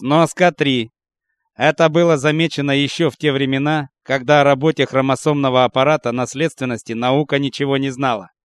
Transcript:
Сноска 3. Это было замечено еще в те времена, когда о работе хромосомного аппарата наследственности наука ничего не знала.